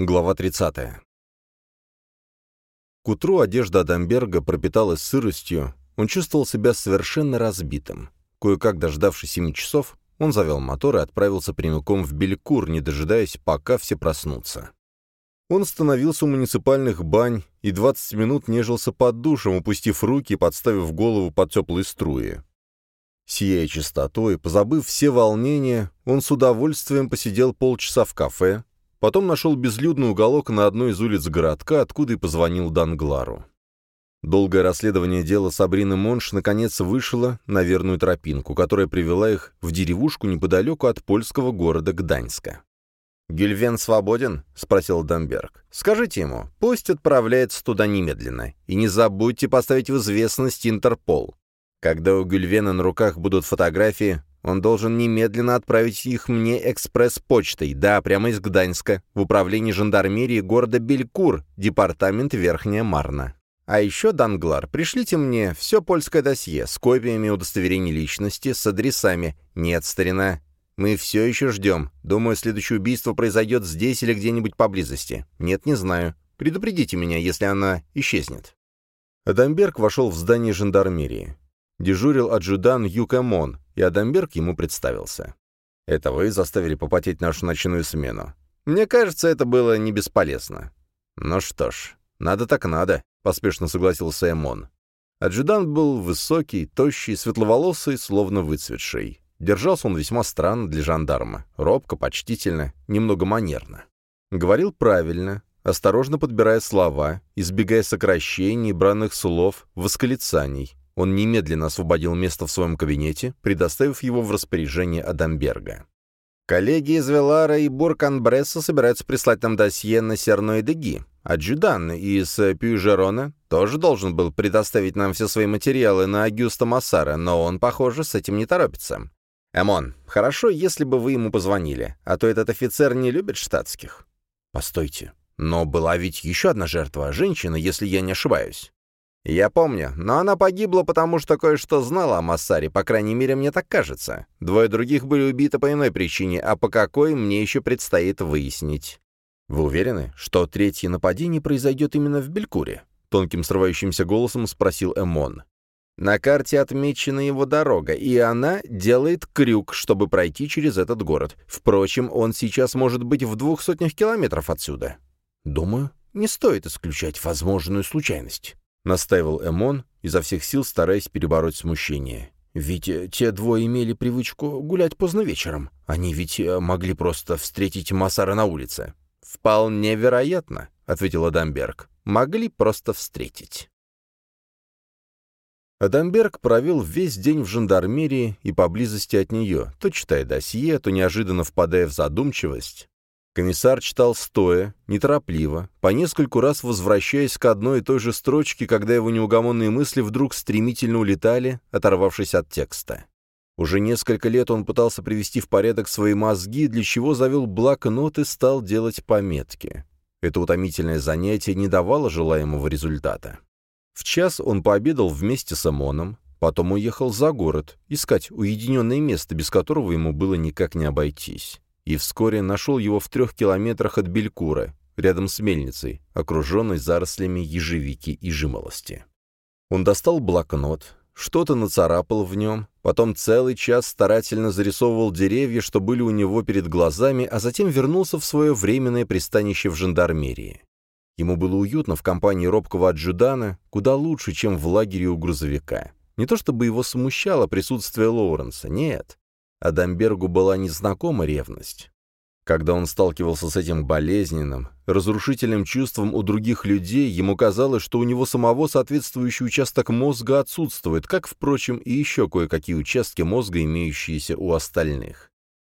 Глава 30. К утру одежда Адамберга пропиталась сыростью, он чувствовал себя совершенно разбитым. Кое-как дождавшись семи часов, он завел мотор и отправился прямиком в Белькур, не дожидаясь, пока все проснутся. Он остановился у муниципальных бань и 20 минут нежился под душем, упустив руки и подставив голову под теплые струи. Сияя чистотой, позабыв все волнения, он с удовольствием посидел полчаса в кафе, Потом нашел безлюдный уголок на одной из улиц городка, откуда и позвонил Данглару. Долгое расследование дела Сабрины Монш наконец вышло на верную тропинку, которая привела их в деревушку неподалеку от польского города Гданьска. «Гюльвен свободен?» — спросил Дамберг. «Скажите ему, пусть отправляется туда немедленно. И не забудьте поставить в известность Интерпол. Когда у Гюльвена на руках будут фотографии, он должен немедленно отправить их мне экспресс-почтой, да, прямо из Гданьска, в управление жандармерии города Белькур, департамент Верхняя Марна. А еще, Данглар, пришлите мне все польское досье с копиями удостоверений личности, с адресами. Нет, старина, мы все еще ждем. Думаю, следующее убийство произойдет здесь или где-нибудь поблизости. Нет, не знаю. Предупредите меня, если она исчезнет». Адамберг вошел в здание жандармерии. Дежурил аджудан Юкамон, и Адамберг ему представился. «Это вы заставили попотеть нашу ночную смену. Мне кажется, это было не бесполезно». «Ну что ж, надо так надо», — поспешно согласился Эмон. Аджудан был высокий, тощий, светловолосый, словно выцветший. Держался он весьма странно для жандарма, робко, почтительно, немного манерно. Говорил правильно, осторожно подбирая слова, избегая сокращений, бранных слов, восклицаний, он немедленно освободил место в своем кабинете, предоставив его в распоряжение Адамберга. «Коллеги из Велара и Бурканбресса собираются прислать нам досье на Серной Деги. А Джудан из Пюжерона тоже должен был предоставить нам все свои материалы на Агюста Массара, но он, похоже, с этим не торопится. Эмон, хорошо, если бы вы ему позвонили, а то этот офицер не любит штатских». «Постойте, но была ведь еще одна жертва, женщина, если я не ошибаюсь». «Я помню, но она погибла, потому что кое-что знала о Массаре, по крайней мере, мне так кажется. Двое других были убиты по иной причине, а по какой мне еще предстоит выяснить». «Вы уверены, что третье нападение произойдет именно в Белькуре?» — тонким срывающимся голосом спросил Эмон. «На карте отмечена его дорога, и она делает крюк, чтобы пройти через этот город. Впрочем, он сейчас может быть в двух сотнях километров отсюда». «Думаю, не стоит исключать возможную случайность». — настаивал Эмон, изо всех сил стараясь перебороть смущение. «Ведь э, те двое имели привычку гулять поздно вечером. Они ведь э, могли просто встретить Масара на улице». «Вполне вероятно», — ответил Адамберг. «Могли просто встретить». Адамберг провел весь день в жандармерии и поблизости от нее, то читая досье, то неожиданно впадая в задумчивость, Комиссар читал стоя, неторопливо, по нескольку раз возвращаясь к одной и той же строчке, когда его неугомонные мысли вдруг стремительно улетали, оторвавшись от текста. Уже несколько лет он пытался привести в порядок свои мозги, для чего завел блокнот и стал делать пометки. Это утомительное занятие не давало желаемого результата. В час он пообедал вместе с Амоном, потом уехал за город, искать уединенное место, без которого ему было никак не обойтись и вскоре нашел его в трех километрах от Белькура, рядом с мельницей, окруженной зарослями ежевики и жимолости. Он достал блокнот, что-то нацарапал в нем, потом целый час старательно зарисовывал деревья, что были у него перед глазами, а затем вернулся в свое временное пристанище в жандармерии. Ему было уютно в компании робкого аджудана, куда лучше, чем в лагере у грузовика. Не то чтобы его смущало присутствие Лоуренса, нет. Адамбергу была незнакома ревность. Когда он сталкивался с этим болезненным, разрушительным чувством у других людей, ему казалось, что у него самого соответствующий участок мозга отсутствует, как, впрочем, и еще кое-какие участки мозга, имеющиеся у остальных.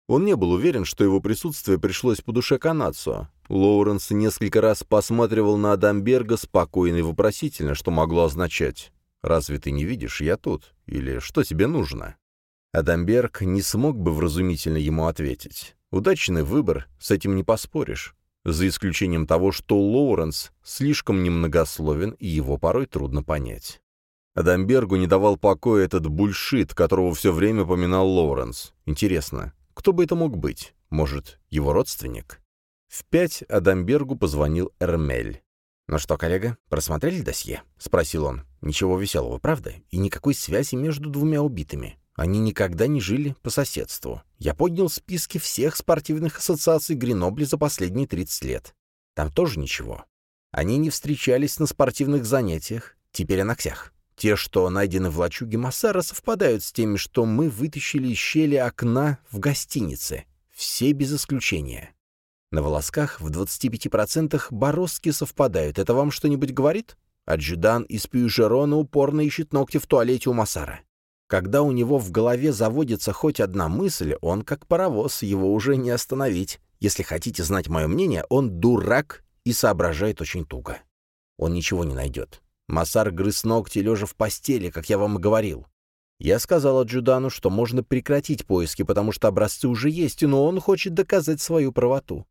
Он не был уверен, что его присутствие пришлось по душе канадцу. Лоуренс несколько раз посматривал на Адамберга спокойно и вопросительно, что могло означать «Разве ты не видишь, я тут?» или «Что тебе нужно?» Адамберг не смог бы вразумительно ему ответить. Удачный выбор, с этим не поспоришь. За исключением того, что Лоуренс слишком немногословен, и его порой трудно понять. Адамбергу не давал покоя этот бульшит, которого все время поминал Лоуренс. Интересно, кто бы это мог быть? Может, его родственник? В пять Адамбергу позвонил Эрмель. «Ну что, коллега, просмотрели досье?» — спросил он. «Ничего веселого, правда? И никакой связи между двумя убитыми. Они никогда не жили по соседству. Я поднял списки всех спортивных ассоциаций Гренобли за последние 30 лет. Там тоже ничего. Они не встречались на спортивных занятиях, теперь о ногтях. Те, что найдены в лачуге Массара, совпадают с теми, что мы вытащили из щели окна в гостинице. Все без исключения. На волосках в 25% бороздки совпадают. Это вам что-нибудь говорит? Аджудан из Пьюжерона упорно ищет ногти в туалете у Массара. Когда у него в голове заводится хоть одна мысль, он как паровоз, его уже не остановить. Если хотите знать мое мнение, он дурак и соображает очень туго. Он ничего не найдет. Массар грыз ногти, лежа в постели, как я вам и говорил. Я сказал Аджудану, что можно прекратить поиски, потому что образцы уже есть, но он хочет доказать свою правоту.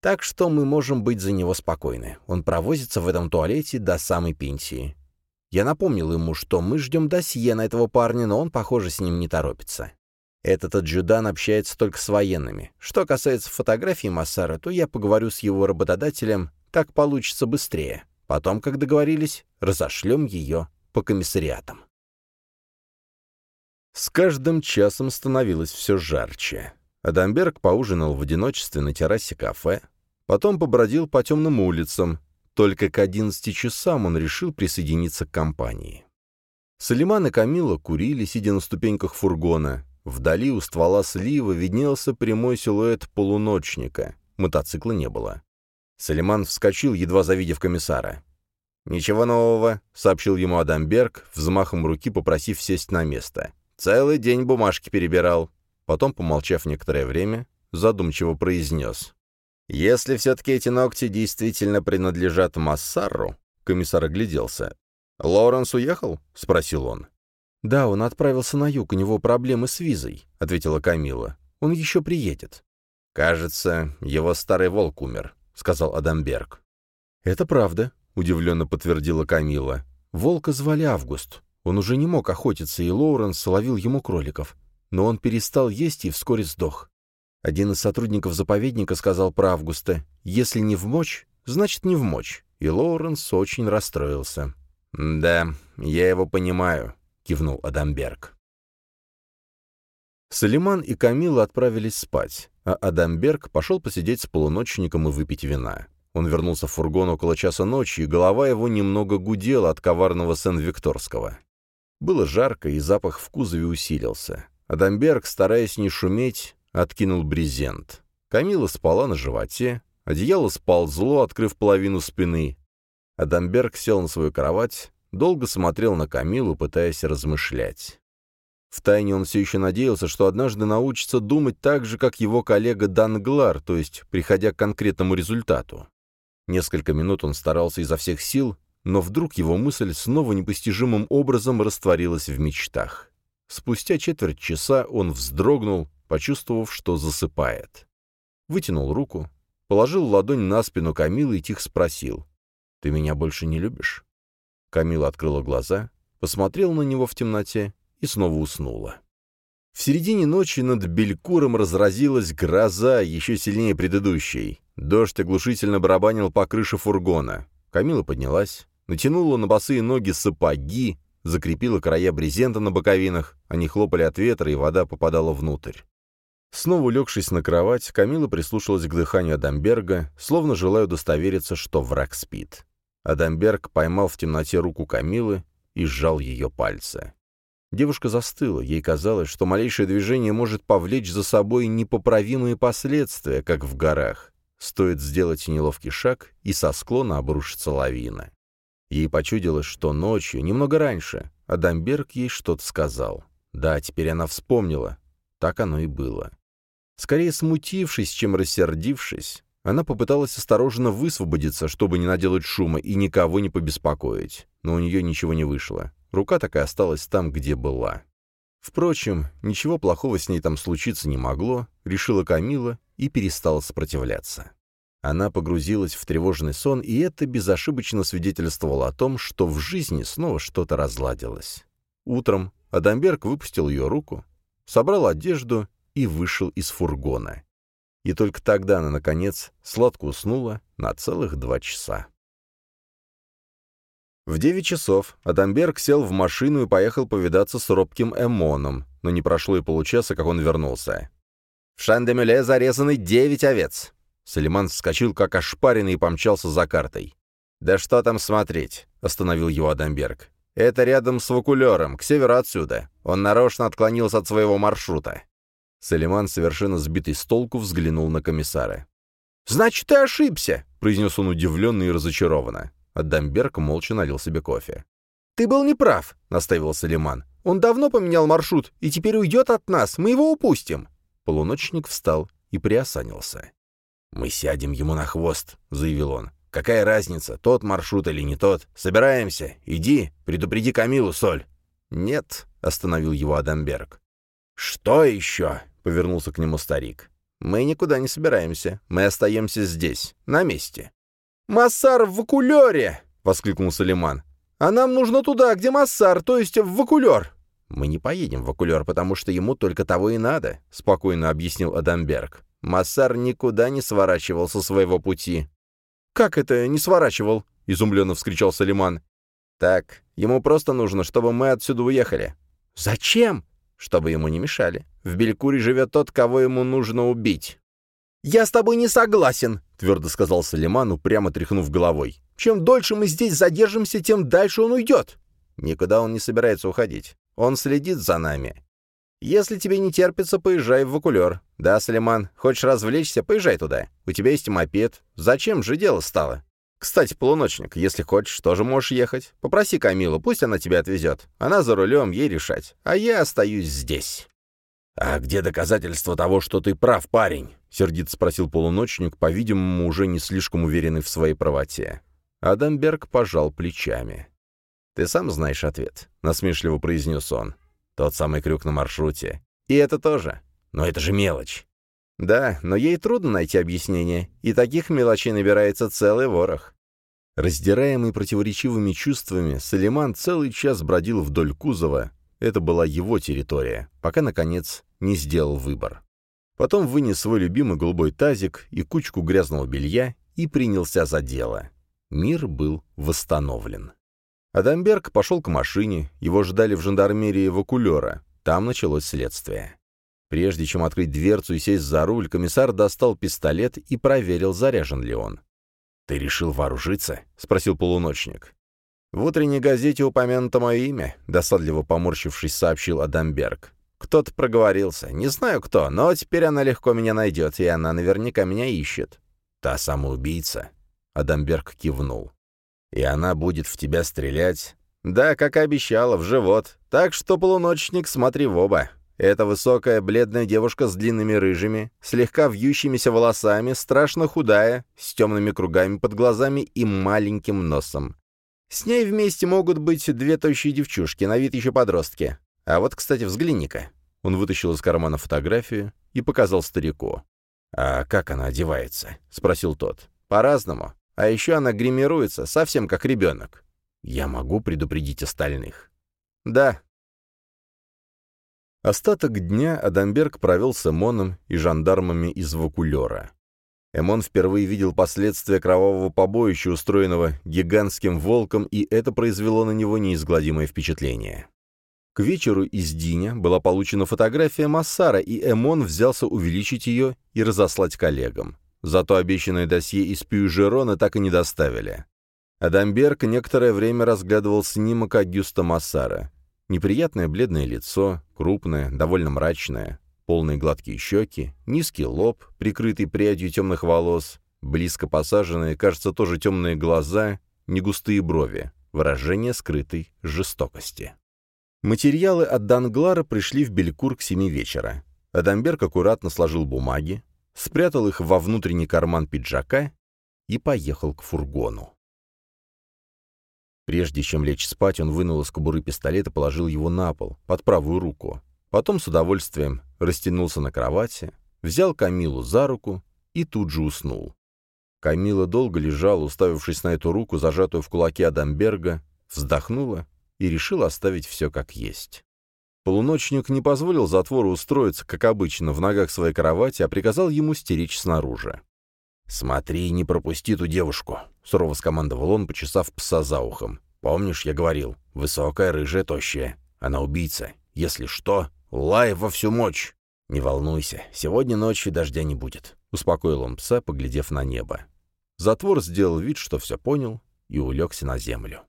Так что мы можем быть за него спокойны. Он провозится в этом туалете до самой пенсии. Я напомнил ему, что мы ждем досье на этого парня, но он, похоже, с ним не торопится. Этот Аджудан общается только с военными. Что касается фотографии Массара, то я поговорю с его работодателем, как получится быстрее. Потом, как договорились, разошлем ее по комиссариатам. С каждым часом становилось все жарче. Адамберг поужинал в одиночестве на террасе кафе, потом побродил по темным улицам, только к 11 часам он решил присоединиться к компании. Салиман и Камила курили, сидя на ступеньках фургона. Вдали у ствола слива виднелся прямой силуэт полуночника. Мотоцикла не было. Салиман вскочил, едва завидев комиссара. «Ничего нового», — сообщил ему Адамберг, взмахом руки попросив сесть на место. «Целый день бумажки перебирал». Потом, помолчав некоторое время, задумчиво произнес. «Если все-таки эти ногти действительно принадлежат Массару», — комиссар огляделся. «Лоуренс уехал?» — спросил он. «Да, он отправился на юг, у него проблемы с визой», — ответила Камила. «Он еще приедет». «Кажется, его старый волк умер», — сказал Адамберг. «Это правда», — удивленно подтвердила Камила. «Волка звали Август. Он уже не мог охотиться, и Лоуренс ловил ему кроликов. Но он перестал есть и вскоре сдох. Один из сотрудников заповедника сказал про Августа, «Если не в мочь, значит не в мочь». И Лоуренс очень расстроился. «Да, я его понимаю», — кивнул Адамберг. Салиман и Камила отправились спать, а Адамберг пошел посидеть с полуночником и выпить вина. Он вернулся в фургон около часа ночи, и голова его немного гудела от коварного Сен-Викторского. Было жарко, и запах в кузове усилился. Адамберг, стараясь не шуметь, откинул брезент. Камила спала на животе, одеяло сползло, открыв половину спины. Адамберг сел на свою кровать, долго смотрел на Камилу, пытаясь размышлять. Втайне он все еще надеялся, что однажды научится думать так же, как его коллега Данглар, то есть приходя к конкретному результату. Несколько минут он старался изо всех сил, но вдруг его мысль снова непостижимым образом растворилась в мечтах. Спустя четверть часа он вздрогнул, почувствовав, что засыпает. Вытянул руку, положил ладонь на спину Камилы и тихо спросил. «Ты меня больше не любишь?» Камила открыла глаза, посмотрела на него в темноте и снова уснула. В середине ночи над Белькуром разразилась гроза, еще сильнее предыдущей. Дождь оглушительно барабанил по крыше фургона. Камила поднялась, натянула на босые ноги сапоги, закрепила края брезента на боковинах, они хлопали от ветра, и вода попадала внутрь. Снова улегшись на кровать, Камила прислушалась к дыханию Адамберга, словно желая удостовериться, что враг спит. Адамберг поймал в темноте руку Камилы и сжал ее пальцы. Девушка застыла, ей казалось, что малейшее движение может повлечь за собой непоправимые последствия, как в горах. Стоит сделать неловкий шаг, и со склона обрушится лавина. Ей почудилось, что ночью, немного раньше, Адамберг ей что-то сказал. Да, теперь она вспомнила. Так оно и было. Скорее смутившись, чем рассердившись, она попыталась осторожно высвободиться, чтобы не наделать шума и никого не побеспокоить. Но у нее ничего не вышло. Рука так и осталась там, где была. Впрочем, ничего плохого с ней там случиться не могло, решила Камила и перестала сопротивляться. Она погрузилась в тревожный сон, и это безошибочно свидетельствовало о том, что в жизни снова что-то разладилось. Утром Адамберг выпустил ее руку, собрал одежду и вышел из фургона. и только тогда она, наконец, сладко уснула на целых два часа. В девять часов Адамберг сел в машину и поехал повидаться с робким Эмоном, но не прошло и получаса, как он вернулся. «В Шандемюле зарезаны девять овец!» Салиман вскочил, как ошпаренный, и помчался за картой. «Да что там смотреть?» — остановил его Адамберг. «Это рядом с Вакулером, к северу отсюда. Он нарочно отклонился от своего маршрута». Салиман, совершенно сбитый с толку, взглянул на комиссара. «Значит, ты ошибся!» — произнес он удивленно и разочарованно. Адамберг молча налил себе кофе. «Ты был неправ», — настаивал Салиман. «Он давно поменял маршрут и теперь уйдет от нас. Мы его упустим». Полуночник встал и приосанился. «Мы сядем ему на хвост», — заявил он. «Какая разница, тот маршрут или не тот? Собираемся. Иди, предупреди Камилу, Соль». «Нет», — остановил его Адамберг. «Что еще?» — повернулся к нему старик. «Мы никуда не собираемся. Мы остаемся здесь, на месте». «Массар в вакулере!» — воскликнул Салиман. «А нам нужно туда, где Массар, то есть в вакулер». «Мы не поедем в вакулер, потому что ему только того и надо», — спокойно объяснил Адамберг. Массар никуда не сворачивал со своего пути. «Как это не сворачивал?» — изумленно вскричал Салиман. «Так, ему просто нужно, чтобы мы отсюда уехали». «Зачем?» «Чтобы ему не мешали. В Белькуре живет тот, кого ему нужно убить». «Я с тобой не согласен», — твердо сказал Салиман, упрямо тряхнув головой. «Чем дольше мы здесь задержимся, тем дальше он уйдет». «Никуда он не собирается уходить. Он следит за нами. Если тебе не терпится, поезжай в Вакулер. Да, Салиман, хочешь развлечься, поезжай туда. У тебя есть мопед. Зачем же дело стало? Кстати, полуночник, если хочешь, тоже можешь ехать. Попроси Камилу, пусть она тебя отвезет. Она за рулем, ей решать. А я остаюсь здесь». «А где доказательства того, что ты прав, парень?» — сердито спросил полуночник, по-видимому, уже не слишком уверенный в своей правоте. Адамберг пожал плечами. «Ты сам знаешь ответ», — насмешливо произнес он. Тот самый крюк на маршруте. И это тоже. Но это же мелочь. Да, но ей трудно найти объяснение, и таких мелочей набирается целый ворох. Раздираемый противоречивыми чувствами, Салиман целый час бродил вдоль кузова, это была его территория, пока, наконец, не сделал выбор. Потом вынес свой любимый голубой тазик и кучку грязного белья и принялся за дело. Мир был восстановлен. Адамберг пошел к машине, его ждали в жандармерии Вакулера. Там началось следствие. Прежде чем открыть дверцу и сесть за руль, комиссар достал пистолет и проверил, заряжен ли он. «Ты решил вооружиться?» — спросил полуночник. «В утренней газете упомянуто мое имя», — досадливо поморщившись, сообщил Адамберг. «Кто-то проговорился. Не знаю кто, но теперь она легко меня найдет, и она наверняка меня ищет». «Та самоубийца?» — Адамберг кивнул. И она будет в тебя стрелять? Да, как и обещала, в живот. Так что, полуночник, смотри в оба. Это высокая, бледная девушка с длинными рыжими, слегка вьющимися волосами, страшно худая, с темными кругами под глазами и маленьким носом. С ней вместе могут быть две тощие девчушки, на вид еще подростки. А вот, кстати, взгляни-ка. Он вытащил из кармана фотографию и показал старику. «А как она одевается?» — спросил тот. «По-разному. А еще она гримируется, совсем как ребенок. Я могу предупредить остальных. Да. Остаток дня Адамберг провел с Эмоном и жандармами из Вакулера. Эмон впервые видел последствия кровавого побоища, устроенного гигантским волком, и это произвело на него неизгладимое впечатление. К вечеру из Диня была получена фотография Массара, и Эмон взялся увеличить ее и разослать коллегам. Зато обещанное досье из Пьюжерона так и не доставили. Адамберг некоторое время разглядывал снимок Агюста Массара. Неприятное бледное лицо, крупное, довольно мрачное, полные гладкие щеки, низкий лоб, прикрытый прядью темных волос, близко посаженные, кажется, тоже темные глаза, негустые брови, выражение скрытой жестокости. Материалы от Данглара пришли в Белькур к семи вечера. Адамберг аккуратно сложил бумаги, спрятал их во внутренний карман пиджака и поехал к фургону. Прежде чем лечь спать, он вынул из кобуры пистолет и положил его на пол, под правую руку. Потом с удовольствием растянулся на кровати, взял Камилу за руку и тут же уснул. Камила долго лежала, уставившись на эту руку, зажатую в кулаке Адамберга, вздохнула и решила оставить все как есть. Полуночник не позволил затвору устроиться, как обычно, в ногах своей кровати, а приказал ему стеречь снаружи. «Смотри, не пропусти ту девушку», — сурово скомандовал он, почесав пса за ухом. «Помнишь, я говорил, высокая, рыжая, тощая. Она убийца. Если что, лай во всю мощь. Не волнуйся, сегодня ночью дождя не будет», — успокоил он пса, поглядев на небо. Затвор сделал вид, что все понял, и улегся на землю.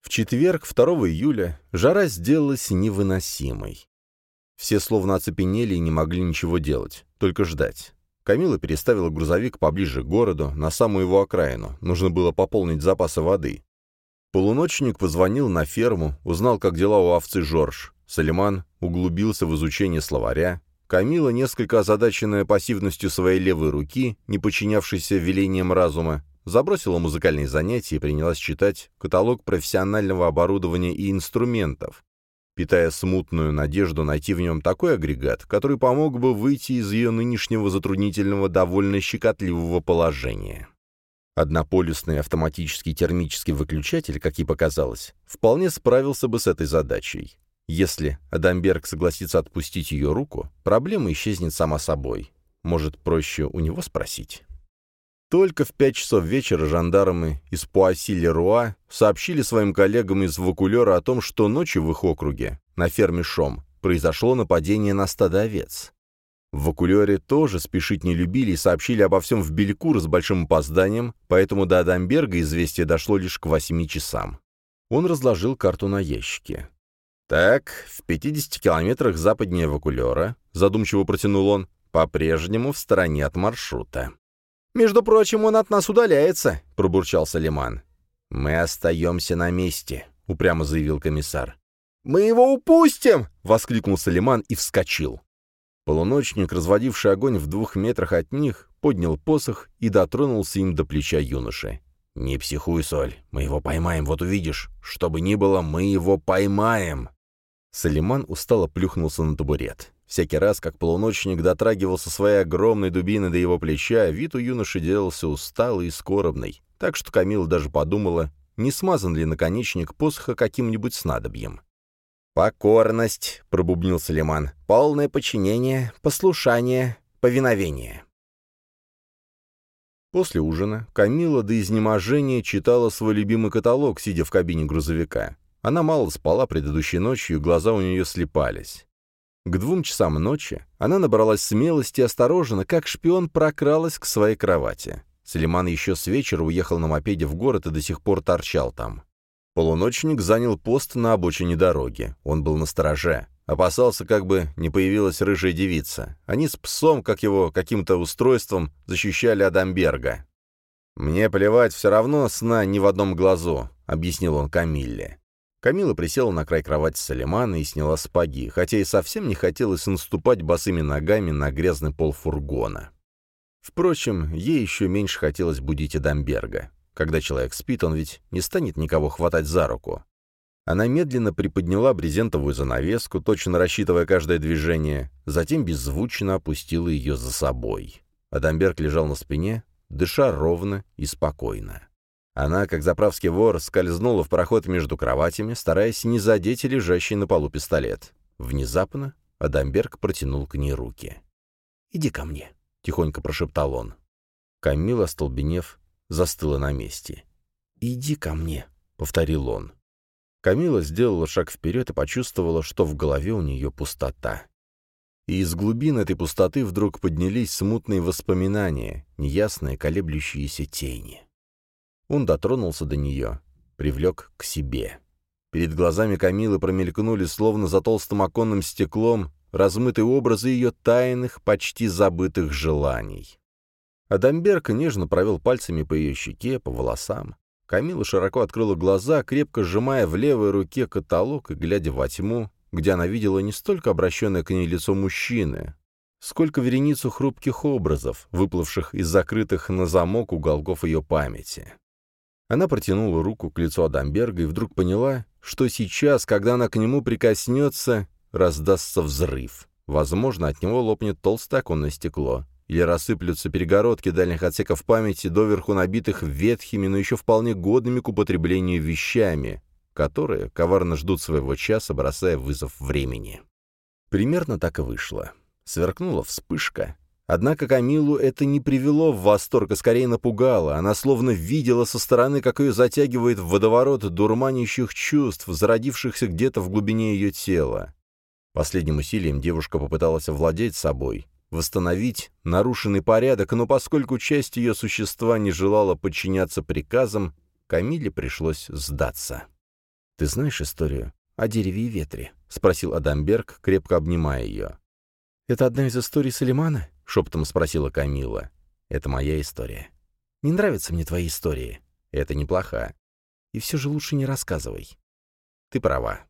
В четверг, 2 июля, жара сделалась невыносимой. Все словно оцепенели и не могли ничего делать, только ждать. Камила переставила грузовик поближе к городу, на самую его окраину. Нужно было пополнить запасы воды. Полуночник позвонил на ферму, узнал, как дела у овцы Жорж. Салиман углубился в изучение словаря. Камила, несколько озадаченная пассивностью своей левой руки, не подчинявшейся велениям разума, забросила музыкальные занятия и принялась читать каталог профессионального оборудования и инструментов, питая смутную надежду найти в нем такой агрегат, который помог бы выйти из ее нынешнего затруднительного довольно щекотливого положения. Однополюсный автоматический термический выключатель, как ей показалось, вполне справился бы с этой задачей. Если Адамберг согласится отпустить ее руку, проблема исчезнет сама собой. Может, проще у него спросить? Только в пять часов вечера жандармы из Пуасси-Леруа сообщили своим коллегам из Вакулера о том, что ночью в их округе, на ферме Шом, произошло нападение на стадо овец. В Вакулере тоже спешить не любили и сообщили обо всем в Белькур с большим опозданием, поэтому до Адамберга известие дошло лишь к восьми часам. Он разложил карту на ящике. «Так, в 50 километрах западнее Вакулера», — задумчиво протянул он, — «по-прежнему в стороне от маршрута». «Между прочим, он от нас удаляется», — пробурчал Салиман. «Мы остаемся на месте», — упрямо заявил комиссар. «Мы его упустим!» — воскликнул Салиман и вскочил. Полуночник, разводивший огонь в двух метрах от них, поднял посох и дотронулся им до плеча юноши. «Не психуй, Соль, мы его поймаем, вот увидишь. Что бы ни было, мы его поймаем!» Салиман устало плюхнулся на табурет. Всякий раз, как полуночник дотрагивался своей огромной дубиной до его плеча, вид у юноши делался усталый и скоробный, так что Камила даже подумала, не смазан ли наконечник посоха каким-нибудь снадобьем. «Покорность», — пробубнил Салиман, — «полное подчинение, послушание, повиновение». После ужина Камила до изнеможения читала свой любимый каталог, сидя в кабине грузовика. Она мало спала предыдущей ночью, глаза у нее слепались. К двум часам ночи она набралась смелости и осторожно, как шпион, прокралась к своей кровати. Салиман еще с вечера уехал на мопеде в город и до сих пор торчал там. Полуночник занял пост на обочине дороги. Он был на стороже. Опасался, как бы не появилась рыжая девица. Они с псом, как его, каким-то устройством, защищали Адамберга. «Мне плевать, все равно сна ни в одном глазу», — объяснил он Камилле. Камила присела на край кровати Салимана и сняла спаги, хотя и совсем не хотелось наступать босыми ногами на грязный пол фургона. Впрочем, ей еще меньше хотелось будить Эдамберга. Когда человек спит, он ведь не станет никого хватать за руку. Она медленно приподняла брезентовую занавеску, точно рассчитывая каждое движение, затем беззвучно опустила ее за собой. Адамберг лежал на спине, дыша ровно и спокойно. Она, как заправский вор, скользнула в проход между кроватями, стараясь не задеть лежащий на полу пистолет. Внезапно Адамберг протянул к ней руки. «Иди ко мне», — тихонько прошептал он. Камила, столбенев, застыла на месте. «Иди ко мне», — повторил он. Камила сделала шаг вперед и почувствовала, что в голове у нее пустота. И из глубин этой пустоты вдруг поднялись смутные воспоминания, неясные колеблющиеся тени. Он дотронулся до нее, привлек к себе. Перед глазами Камилы промелькнули, словно за толстым оконным стеклом, размытые образы ее тайных, почти забытых желаний. Адамберг нежно провел пальцами по ее щеке, по волосам. Камила широко открыла глаза, крепко сжимая в левой руке каталог и глядя во тьму, где она видела не столько обращенное к ней лицо мужчины, сколько вереницу хрупких образов, выплывших из закрытых на замок уголков ее памяти. Она протянула руку к лицу Адамберга и вдруг поняла, что сейчас, когда она к нему прикоснется, раздастся взрыв. Возможно, от него лопнет толстое оконное стекло, или рассыплются перегородки дальних отсеков памяти, доверху набитых ветхими, но еще вполне годными к употреблению вещами, которые коварно ждут своего часа, бросая вызов времени. Примерно так и вышло. Сверкнула вспышка. Однако Камилу это не привело в восторг, а скорее напугало. Она словно видела со стороны, как ее затягивает в водоворот дурманящих чувств, зародившихся где-то в глубине ее тела. Последним усилием девушка попыталась овладеть собой, восстановить нарушенный порядок, но поскольку часть ее существа не желала подчиняться приказам, Камиле пришлось сдаться. «Ты знаешь историю о дереве и ветре?» — спросил Адамберг, крепко обнимая ее. «Это одна из историй Салимана?» — шепотом спросила Камила. «Это моя история. Не нравятся мне твои истории. Это неплохо. И все же лучше не рассказывай». «Ты права.